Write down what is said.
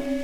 thank you